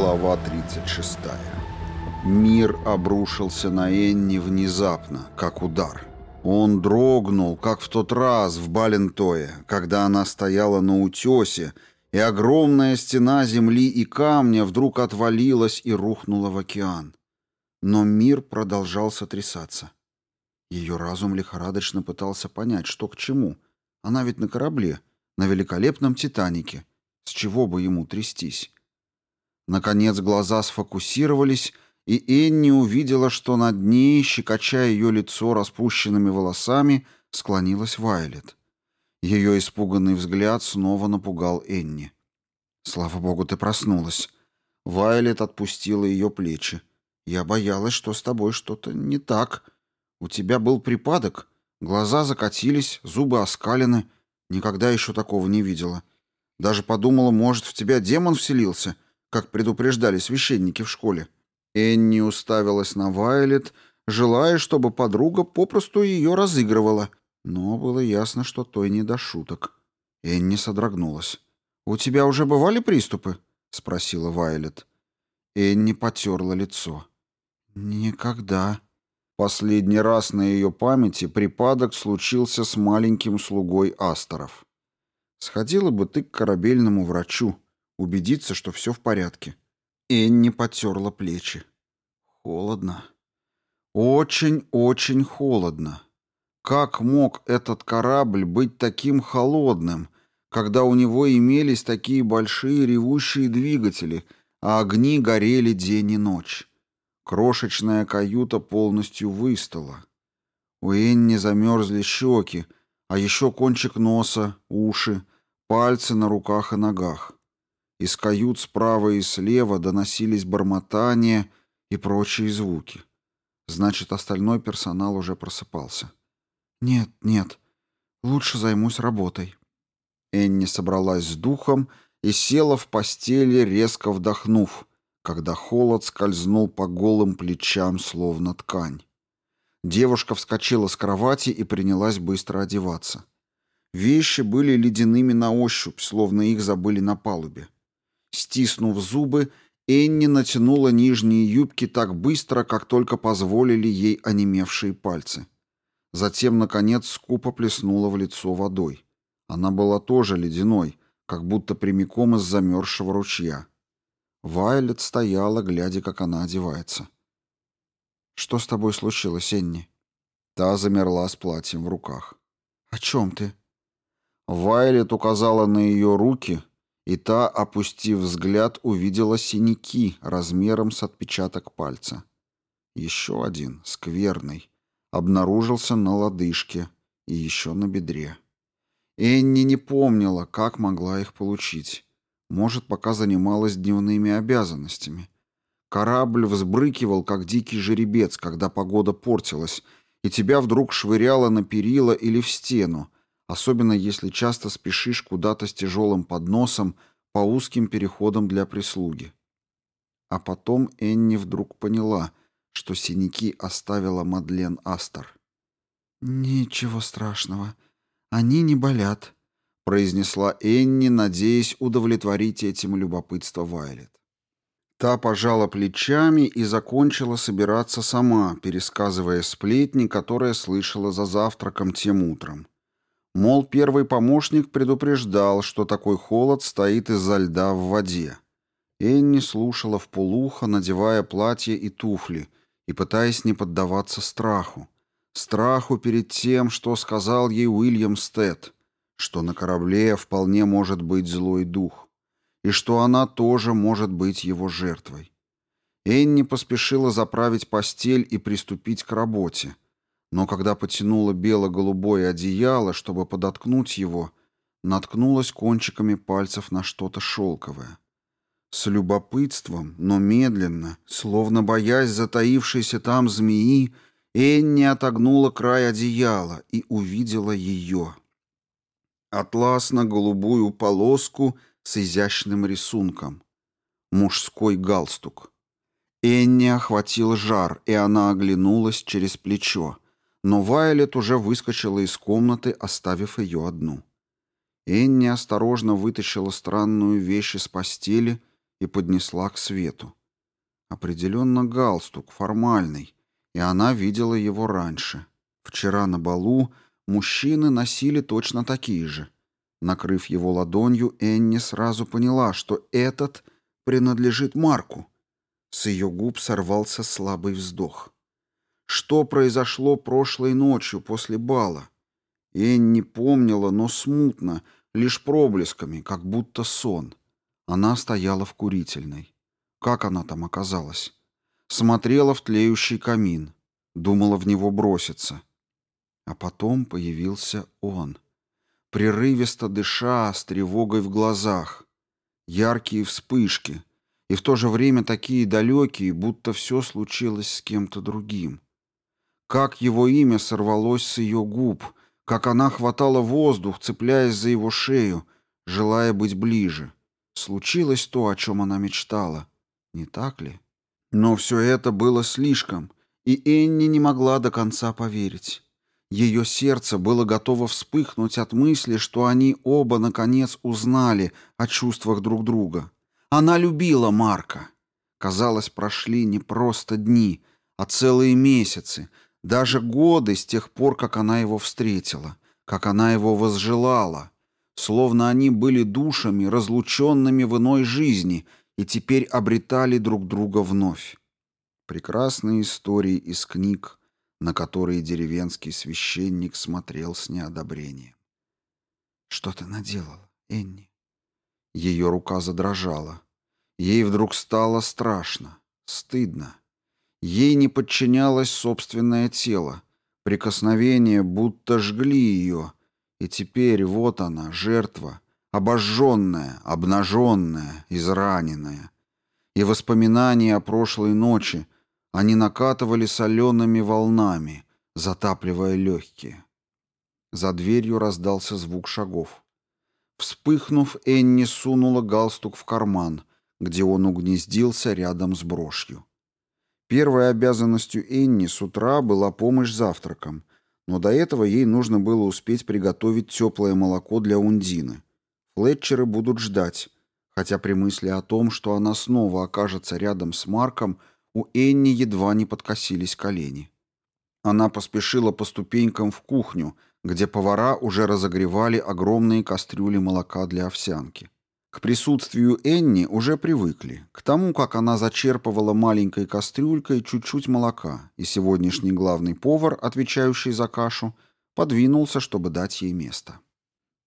Глава 36. Мир обрушился на Энни внезапно, как удар. Он дрогнул, как в тот раз в Балентое, когда она стояла на утесе, и огромная стена земли и камня вдруг отвалилась и рухнула в океан. Но мир продолжал сотрясаться. Ее разум лихорадочно пытался понять, что к чему. Она ведь на корабле, на великолепном «Титанике». С чего бы ему трястись? Наконец глаза сфокусировались, и Энни увидела, что над ней, щекочая ее лицо распущенными волосами, склонилась Вайлет. Ее испуганный взгляд снова напугал Энни. «Слава богу, ты проснулась». Вайлет отпустила ее плечи. «Я боялась, что с тобой что-то не так. У тебя был припадок. Глаза закатились, зубы оскалены. Никогда еще такого не видела. Даже подумала, может, в тебя демон вселился как предупреждали священники в школе. Энни уставилась на Вайлет, желая, чтобы подруга попросту ее разыгрывала. Но было ясно, что той не до шуток. Энни содрогнулась. «У тебя уже бывали приступы?» — спросила Вайлет. Энни потерла лицо. «Никогда». Последний раз на ее памяти припадок случился с маленьким слугой Асторов. «Сходила бы ты к корабельному врачу», убедиться, что все в порядке. Энни потерла плечи. Холодно. Очень-очень холодно. Как мог этот корабль быть таким холодным, когда у него имелись такие большие ревущие двигатели, а огни горели день и ночь? Крошечная каюта полностью выстала. У Энни замерзли щеки, а еще кончик носа, уши, пальцы на руках и ногах. Из кают справа и слева доносились бормотания и прочие звуки. Значит, остальной персонал уже просыпался. «Нет, нет, лучше займусь работой». Энни собралась с духом и села в постели, резко вдохнув, когда холод скользнул по голым плечам, словно ткань. Девушка вскочила с кровати и принялась быстро одеваться. Вещи были ледяными на ощупь, словно их забыли на палубе. Стиснув зубы, Энни натянула нижние юбки так быстро, как только позволили ей онемевшие пальцы. Затем, наконец, скупо плеснула в лицо водой. Она была тоже ледяной, как будто прямиком из замерзшего ручья. Вайлет стояла, глядя, как она одевается. «Что с тобой случилось, Энни?» Та замерла с платьем в руках. «О чем ты?» Вайлет указала на ее руки, и та, опустив взгляд, увидела синяки размером с отпечаток пальца. Еще один, скверный, обнаружился на лодыжке и еще на бедре. Энни не помнила, как могла их получить. Может, пока занималась дневными обязанностями. Корабль взбрыкивал, как дикий жеребец, когда погода портилась, и тебя вдруг швыряло на перила или в стену, особенно если часто спешишь куда-то с тяжелым подносом по узким переходам для прислуги. А потом Энни вдруг поняла, что синяки оставила Мадлен Астер. «Ничего страшного. Они не болят», — произнесла Энни, надеясь удовлетворить этим любопытство Вайлет. Та пожала плечами и закончила собираться сама, пересказывая сплетни, которые слышала за завтраком тем утром. Мол, первый помощник предупреждал, что такой холод стоит из-за льда в воде. Энни слушала вполуха, надевая платье и туфли, и пытаясь не поддаваться страху. Страху перед тем, что сказал ей Уильям Стэд, что на корабле вполне может быть злой дух, и что она тоже может быть его жертвой. Энни поспешила заправить постель и приступить к работе — но когда потянула бело-голубое одеяло, чтобы подоткнуть его, наткнулась кончиками пальцев на что-то шелковое. С любопытством, но медленно, словно боясь затаившейся там змеи, Энни отогнула край одеяла и увидела ее. Атласно-голубую полоску с изящным рисунком. Мужской галстук. Энни охватил жар, и она оглянулась через плечо но Вайлет уже выскочила из комнаты, оставив ее одну. Энни осторожно вытащила странную вещь из постели и поднесла к свету. Определенно галстук, формальный, и она видела его раньше. Вчера на балу мужчины носили точно такие же. Накрыв его ладонью, Энни сразу поняла, что этот принадлежит Марку. С ее губ сорвался слабый вздох что произошло прошлой ночью после бала. Энни помнила, но смутно, лишь проблесками, как будто сон. Она стояла в курительной. Как она там оказалась? Смотрела в тлеющий камин. Думала в него броситься. А потом появился он. Прерывисто дыша, с тревогой в глазах. Яркие вспышки. И в то же время такие далекие, будто все случилось с кем-то другим как его имя сорвалось с ее губ, как она хватала воздух, цепляясь за его шею, желая быть ближе. Случилось то, о чем она мечтала. Не так ли? Но все это было слишком, и Энни не могла до конца поверить. Ее сердце было готово вспыхнуть от мысли, что они оба, наконец, узнали о чувствах друг друга. Она любила Марка. Казалось, прошли не просто дни, а целые месяцы — даже годы с тех пор, как она его встретила, как она его возжелала, словно они были душами, разлученными в иной жизни, и теперь обретали друг друга вновь. Прекрасные истории из книг, на которые деревенский священник смотрел с неодобрением. «Что ты наделала, Энни?» Ее рука задрожала. Ей вдруг стало страшно, стыдно. Ей не подчинялось собственное тело. Прикосновения будто жгли ее. И теперь вот она, жертва, обожженная, обнаженная, израненная. И воспоминания о прошлой ночи, они накатывали солеными волнами, затапливая легкие. За дверью раздался звук шагов. Вспыхнув, Энни сунула галстук в карман, где он угнездился рядом с брошью. Первой обязанностью Энни с утра была помощь завтраком, но до этого ей нужно было успеть приготовить теплое молоко для Ундины. Флетчеры будут ждать, хотя при мысли о том, что она снова окажется рядом с Марком, у Энни едва не подкосились колени. Она поспешила по ступенькам в кухню, где повара уже разогревали огромные кастрюли молока для овсянки. К присутствию Энни уже привыкли, к тому, как она зачерпывала маленькой кастрюлькой чуть-чуть молока, и сегодняшний главный повар, отвечающий за кашу, подвинулся, чтобы дать ей место.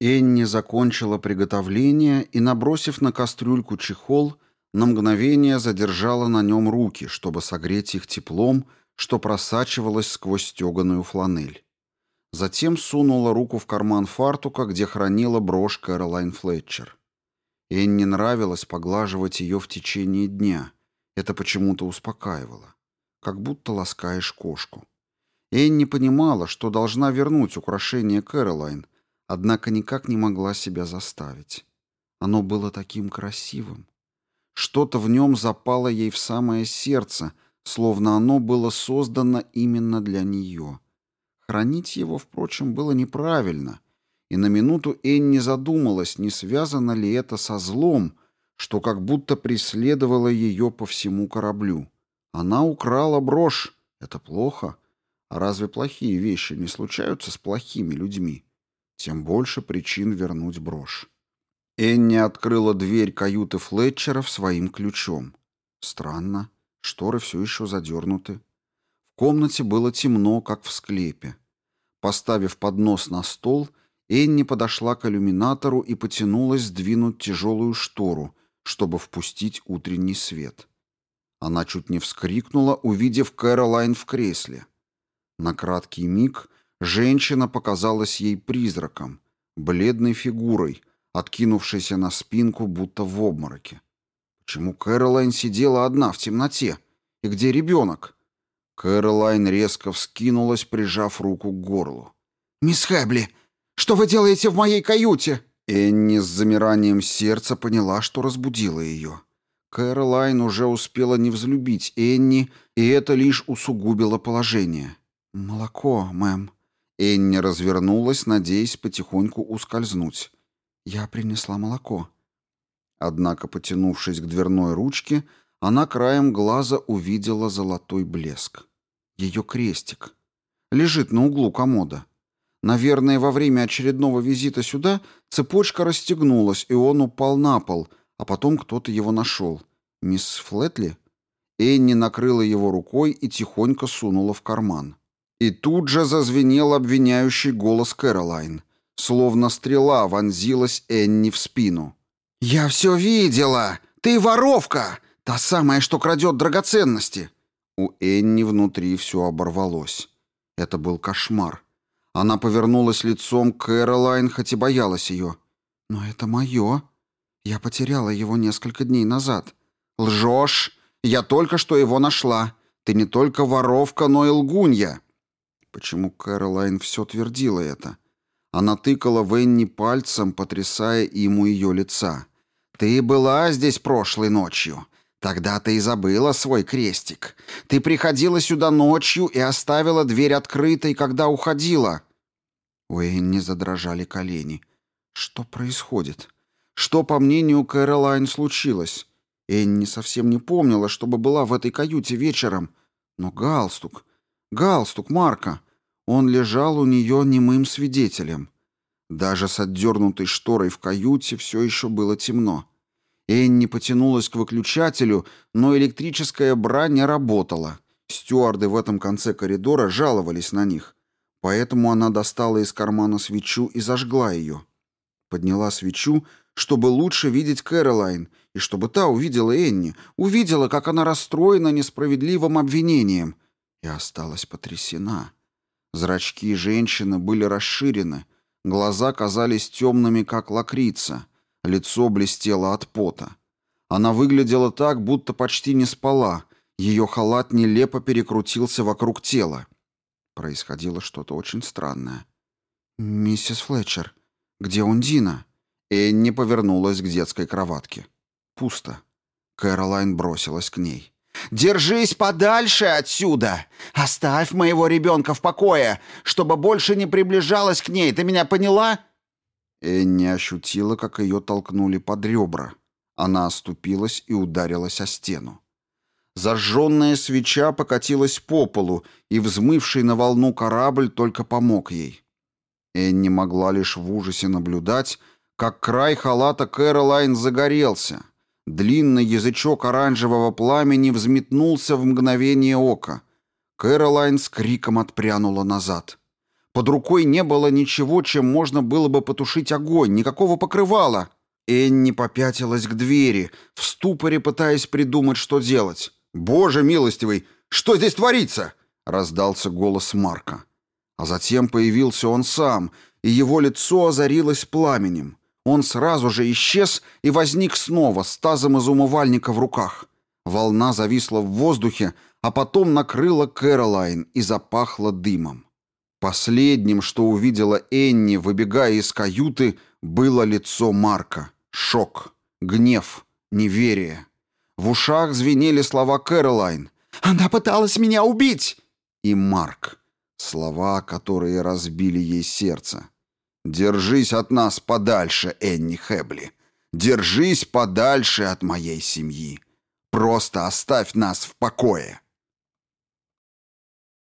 Энни закончила приготовление и, набросив на кастрюльку чехол, на мгновение задержала на нем руки, чтобы согреть их теплом, что просачивалось сквозь стеганую фланель. Затем сунула руку в карман фартука, где хранила брошь Кэролайн Флетчер. Энн не нравилось поглаживать ее в течение дня. Это почему-то успокаивало. Как будто ласкаешь кошку. Энн не понимала, что должна вернуть украшение Кэролайн, однако никак не могла себя заставить. Оно было таким красивым. Что-то в нем запало ей в самое сердце, словно оно было создано именно для нее. Хранить его, впрочем, было неправильно — и на минуту Энни задумалась, не связано ли это со злом, что как будто преследовало ее по всему кораблю. Она украла брошь. Это плохо. А разве плохие вещи не случаются с плохими людьми? Тем больше причин вернуть брошь. Энни открыла дверь каюты Флетчеров своим ключом. Странно, шторы все еще задернуты. В комнате было темно, как в склепе. Поставив поднос на стол, Энни подошла к иллюминатору и потянулась сдвинуть тяжелую штору, чтобы впустить утренний свет. Она чуть не вскрикнула, увидев Кэролайн в кресле. На краткий миг женщина показалась ей призраком, бледной фигурой, откинувшейся на спинку, будто в обмороке. Почему Кэролайн сидела одна в темноте? И где ребенок? Кэролайн резко вскинулась, прижав руку к горлу. «Мисс Хэбли!» Что вы делаете в моей каюте?» Энни с замиранием сердца поняла, что разбудила ее. Кэролайн уже успела не взлюбить Энни, и это лишь усугубило положение. «Молоко, мэм». Энни развернулась, надеясь потихоньку ускользнуть. «Я принесла молоко». Однако, потянувшись к дверной ручке, она краем глаза увидела золотой блеск. Ее крестик. Лежит на углу комода. Наверное, во время очередного визита сюда цепочка расстегнулась, и он упал на пол, а потом кто-то его нашел. Мисс Флетли? Энни накрыла его рукой и тихонько сунула в карман. И тут же зазвенел обвиняющий голос Кэролайн. Словно стрела вонзилась Энни в спину. «Я все видела! Ты воровка! Та самая, что крадет драгоценности!» У Энни внутри все оборвалось. Это был кошмар. Она повернулась лицом к Кэролайн, хоть и боялась ее. «Но это мое. Я потеряла его несколько дней назад». «Лжешь! Я только что его нашла. Ты не только воровка, но и лгунья». Почему Кэролайн все твердила это? Она тыкала Венни пальцем, потрясая ему ее лица. «Ты была здесь прошлой ночью. Тогда ты и забыла свой крестик. Ты приходила сюда ночью и оставила дверь открытой, когда уходила. У Энни задрожали колени. Что происходит? Что, по мнению Кэролайн, случилось? Энни совсем не помнила, чтобы была в этой каюте вечером. Но галстук... Галстук Марка. Он лежал у нее немым свидетелем. Даже с отдернутой шторой в каюте все еще было темно. Энни потянулась к выключателю, но электрическая бра не работала. Стюарды в этом конце коридора жаловались на них. Поэтому она достала из кармана свечу и зажгла ее. Подняла свечу, чтобы лучше видеть Кэролайн, и чтобы та увидела Энни, увидела, как она расстроена несправедливым обвинением. И осталась потрясена. Зрачки женщины были расширены, глаза казались темными, как лакрица — Лицо блестело от пота. Она выглядела так, будто почти не спала. Ее халат нелепо перекрутился вокруг тела. Происходило что-то очень странное. «Миссис Флетчер, где Ундина?» Энни повернулась к детской кроватке. Пусто. Кэролайн бросилась к ней. «Держись подальше отсюда! Оставь моего ребенка в покое, чтобы больше не приближалась к ней, ты меня поняла?» Энни ощутила, как ее толкнули под ребра. Она оступилась и ударилась о стену. Зажженная свеча покатилась по полу, и взмывший на волну корабль только помог ей. Энни могла лишь в ужасе наблюдать, как край халата Кэролайн загорелся. Длинный язычок оранжевого пламени взметнулся в мгновение ока. Кэролайн с криком отпрянула назад — под рукой не было ничего, чем можно было бы потушить огонь, никакого покрывала. Энни попятилась к двери, в ступоре пытаясь придумать, что делать. «Боже милостивый, что здесь творится?» — раздался голос Марка. А затем появился он сам, и его лицо озарилось пламенем. Он сразу же исчез и возник снова с тазом из умывальника в руках. Волна зависла в воздухе, а потом накрыла Кэролайн и запахла дымом. Последним, что увидела Энни, выбегая из каюты, было лицо Марка. Шок, гнев, неверие. В ушах звенели слова Кэролайн. «Она пыталась меня убить!» И Марк. Слова, которые разбили ей сердце. «Держись от нас подальше, Энни Хэбли. Держись подальше от моей семьи. Просто оставь нас в покое».